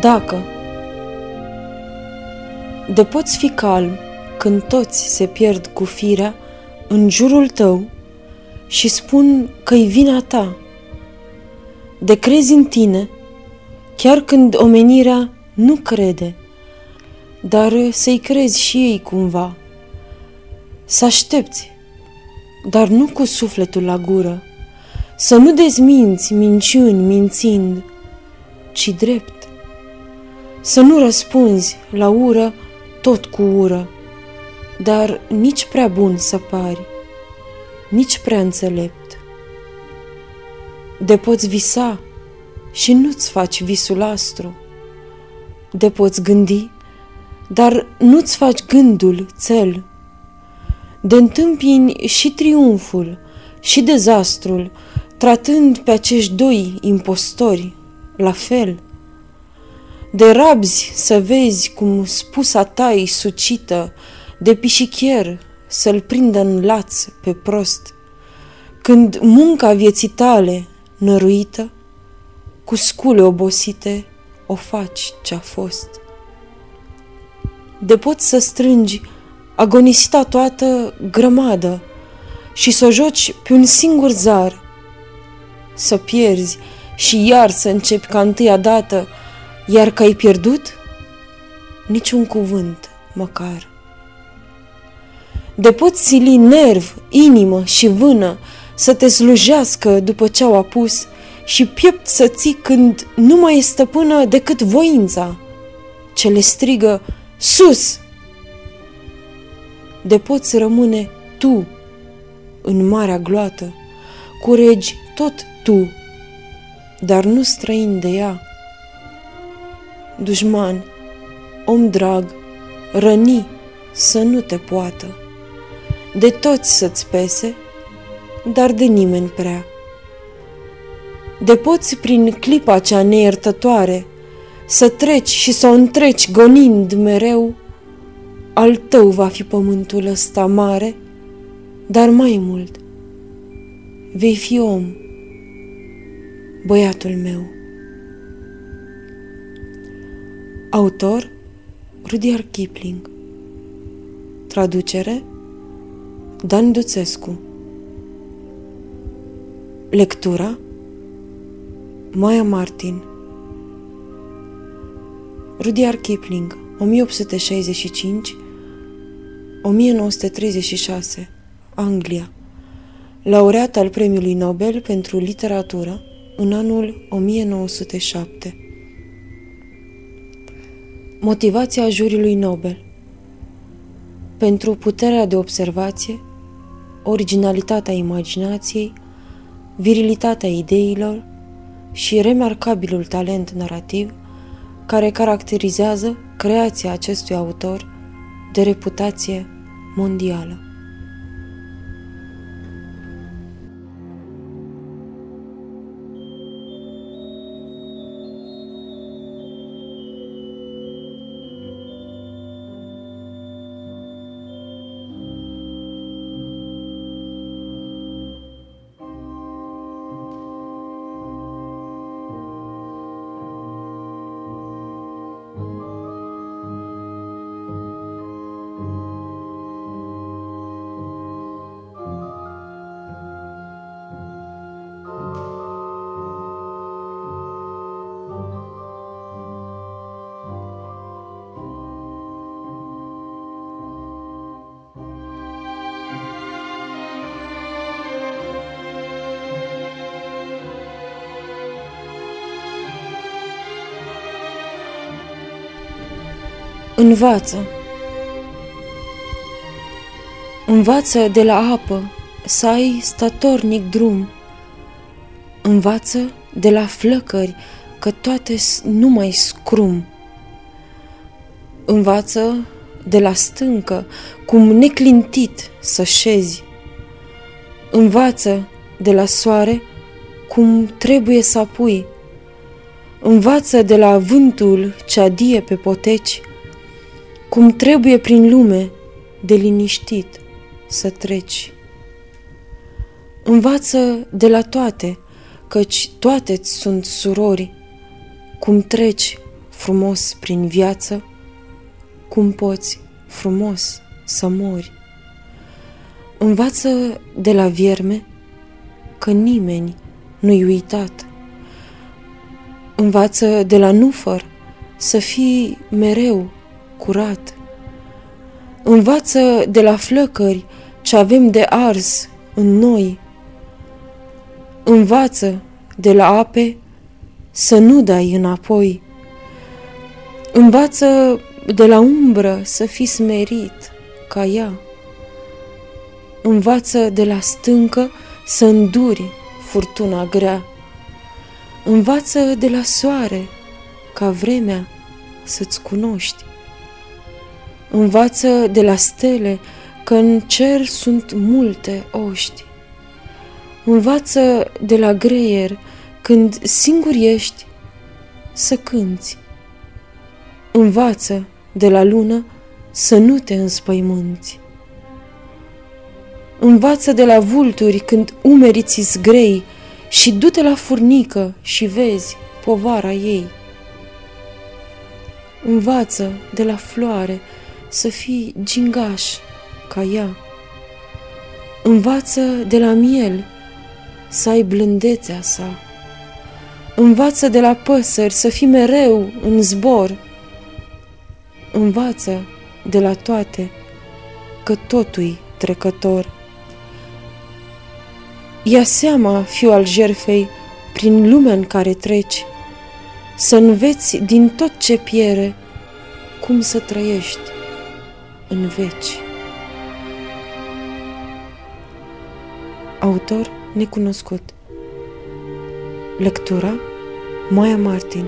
Dacă de poți fi calm când toți se pierd cu firea în jurul tău și spun că-i vina ta, de crezi în tine, chiar când omenirea nu crede, dar să-i crezi și ei cumva, să aștepți, dar nu cu sufletul la gură, să nu dezminți minciuni mințind, ci drept să nu răspunzi la ură tot cu ură, dar nici prea bun să pari, nici prea înțelept. De poți visa și nu-ți faci visul astru, de poți gândi, dar nu-ți faci gândul țel. De întâmpini și triumful și dezastrul, tratând pe acești doi impostori la fel – de rabzi să vezi cum spusa ta e sucită, de pișichier să-l prindă în laț pe prost, când munca vieții tale năruită, cu scule obosite o faci ce-a fost. De poți să strângi agonisita toată grămadă și să o joci pe un singur zar, să pierzi și iar să începi ca întâia dată iar că ai pierdut? Niciun cuvânt, măcar. De poți sili nerv, inimă și vână să te slujească după ce au apus și piept să ții când nu mai e stăpână decât voința, ce le strigă sus. De poți rămâne tu în marea gloată, cu regi tot tu, dar nu străin de ea dușman, om drag, răni să nu te poată. De toți să-ți pese, dar de nimeni prea. De poți prin clipa cea neiertătoare să treci și să o întreci gonind mereu, al tău va fi pământul ăsta mare, dar mai mult, vei fi om, băiatul meu. Autor Rudyard Kipling. Traducere Dan Duțescu. Lectura Maya Martin. Rudyard Kipling 1865 1936 Anglia. Laureat al Premiului Nobel pentru Literatură în anul 1907 Motivația juriului Nobel Pentru puterea de observație, originalitatea imaginației, virilitatea ideilor și remarcabilul talent narrativ care caracterizează creația acestui autor de reputație mondială. Învață Învață de la apă să ai statornic drum. Învață de la flăcări că toate nu mai scrum. Învață de la stâncă cum neclintit să șezi. Învață de la soare cum trebuie să apui. Învață de la vântul ce adie pe poteci, cum trebuie prin lume de liniștit să treci. Învață de la toate, căci toate sunt surori, cum treci frumos prin viață, cum poți frumos să mori. Învață de la vierme că nimeni nu-i uitat. Învață de la nufăr să fii mereu curat. Învață de la flăcări ce avem de ars în noi. Învață de la ape să nu dai înapoi. Învață de la umbră să fii smerit ca ea. Învață de la stâncă să înduri furtuna grea. Învață de la soare ca vremea să-ți cunoști. Învață de la stele că în cer sunt multe oști. Învață de la greier când singur ești să cânți. Învață de la lună să nu te înspăimânți. Învață de la vulturi când umerii ți grei și du-te la furnică și vezi povara ei. Învață de la floare să fii gingaș ca ea. Învață de la miel să ai blândețea sa. Învață de la păsări să fii mereu în zbor. Învață de la toate că totul trecător. Ia seama, fiu al jerfei, prin lumea în care treci, să înveți din tot ce piere cum să trăiești în veci. Autor necunoscut Lectura Moia Martin